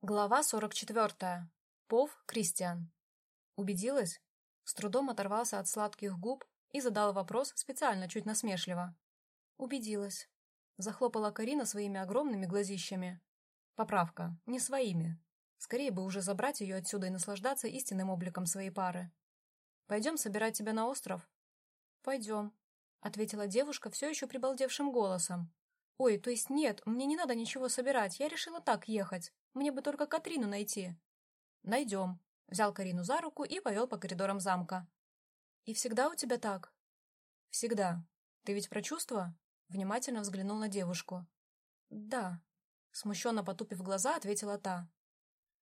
Глава 44. Пов Кристиан. Убедилась? С трудом оторвался от сладких губ и задал вопрос специально чуть насмешливо. Убедилась. Захлопала Карина своими огромными глазищами. Поправка. Не своими. Скорее бы уже забрать ее отсюда и наслаждаться истинным обликом своей пары. «Пойдем собирать тебя на остров?» «Пойдем», — ответила девушка все еще прибалдевшим голосом. «Ой, то есть нет, мне не надо ничего собирать, я решила так ехать. Мне бы только Катрину найти». «Найдем», — взял Карину за руку и повел по коридорам замка. «И всегда у тебя так?» «Всегда. Ты ведь про чувства?» Внимательно взглянул на девушку. «Да», — смущенно потупив глаза, ответила та.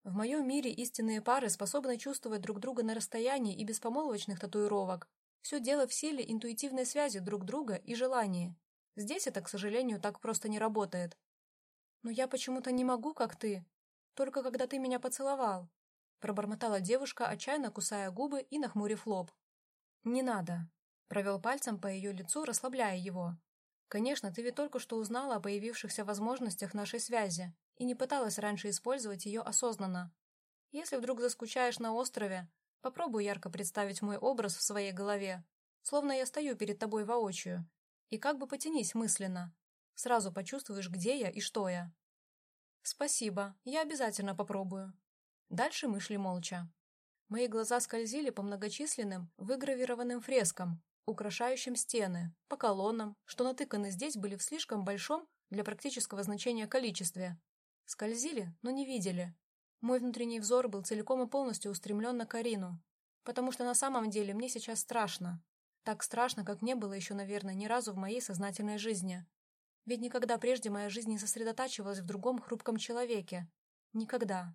«В моем мире истинные пары способны чувствовать друг друга на расстоянии и без помолвочных татуировок. Все дело в силе интуитивной связи друг друга и желании. Здесь это, к сожалению, так просто не работает. Но я почему-то не могу, как ты, только когда ты меня поцеловал», — пробормотала девушка, отчаянно кусая губы и нахмурив лоб. «Не надо», — провел пальцем по ее лицу, расслабляя его. «Конечно, ты ведь только что узнала о появившихся возможностях нашей связи и не пыталась раньше использовать ее осознанно. Если вдруг заскучаешь на острове, попробуй ярко представить мой образ в своей голове, словно я стою перед тобой воочию, и как бы потянись мысленно. Сразу почувствуешь, где я и что я. «Спасибо, я обязательно попробую». Дальше мы шли молча. Мои глаза скользили по многочисленным выгравированным фрескам, украшающим стены, по колоннам, что натыканы здесь были в слишком большом для практического значения количестве. Скользили, но не видели. Мой внутренний взор был целиком и полностью устремлен на Карину, потому что на самом деле мне сейчас страшно. Так страшно, как не было еще, наверное, ни разу в моей сознательной жизни. Ведь никогда прежде моя жизнь не сосредотачивалась в другом хрупком человеке. Никогда.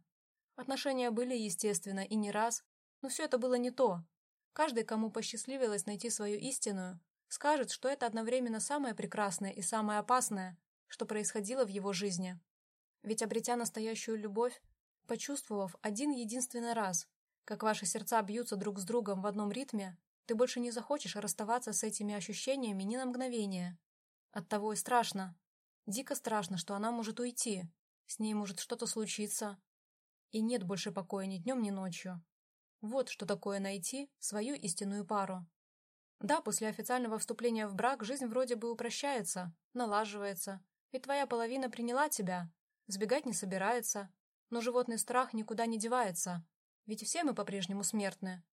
Отношения были, естественно, и не раз, но все это было не то. Каждый, кому посчастливилось найти свою истинную, скажет, что это одновременно самое прекрасное и самое опасное, что происходило в его жизни. Ведь обретя настоящую любовь, почувствовав один единственный раз, как ваши сердца бьются друг с другом в одном ритме, ты больше не захочешь расставаться с этими ощущениями ни на мгновение. Оттого и страшно. Дико страшно, что она может уйти. С ней может что-то случиться. И нет больше покоя ни днем, ни ночью. Вот что такое найти свою истинную пару. Да, после официального вступления в брак жизнь вроде бы упрощается, налаживается. Ведь твоя половина приняла тебя, сбегать не собирается. Но животный страх никуда не девается. Ведь все мы по-прежнему смертны.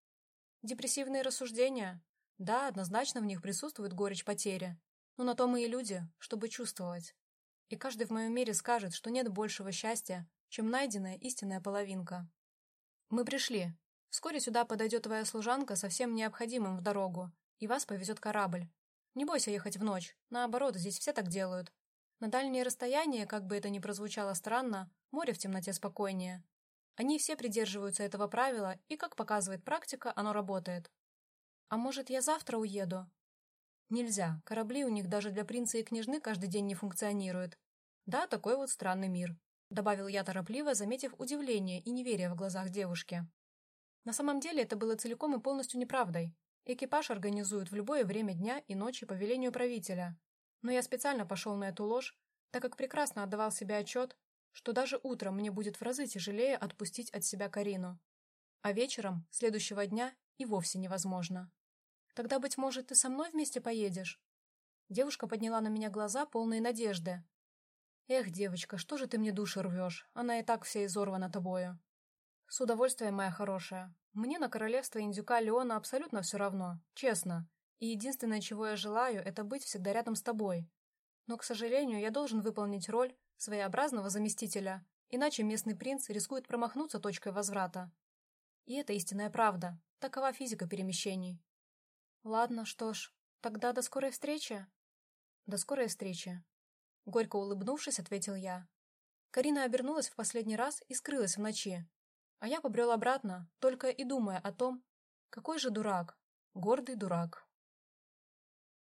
Депрессивные рассуждения? Да, однозначно в них присутствует горечь потери. Но на то мы и люди, чтобы чувствовать. И каждый в моем мире скажет, что нет большего счастья, чем найденная истинная половинка. Мы пришли. Вскоре сюда подойдет твоя служанка со всем необходимым в дорогу, и вас повезет корабль. Не бойся ехать в ночь, наоборот, здесь все так делают. На дальние расстояния, как бы это ни прозвучало странно, море в темноте спокойнее. Они все придерживаются этого правила, и, как показывает практика, оно работает. А может, я завтра уеду? Нельзя, корабли у них даже для принца и княжны каждый день не функционируют. Да, такой вот странный мир. Добавил я торопливо, заметив удивление и неверие в глазах девушки. На самом деле это было целиком и полностью неправдой. Экипаж организуют в любое время дня и ночи по велению правителя. Но я специально пошел на эту ложь, так как прекрасно отдавал себе отчет, что даже утром мне будет в разы тяжелее отпустить от себя Карину. А вечером, следующего дня, и вовсе невозможно. Тогда, быть может, ты со мной вместе поедешь?» Девушка подняла на меня глаза, полные надежды. «Эх, девочка, что же ты мне душу рвешь? Она и так вся изорвана тобою». «С удовольствием, моя хорошая. Мне на королевство индюка Леона абсолютно все равно, честно. И единственное, чего я желаю, это быть всегда рядом с тобой. Но, к сожалению, я должен выполнить роль своеобразного заместителя, иначе местный принц рискует промахнуться точкой возврата. И это истинная правда. Такова физика перемещений. Ладно, что ж, тогда до скорой встречи. До скорой встречи. Горько улыбнувшись, ответил я. Карина обернулась в последний раз и скрылась в ночи. А я побрел обратно, только и думая о том, какой же дурак, гордый дурак.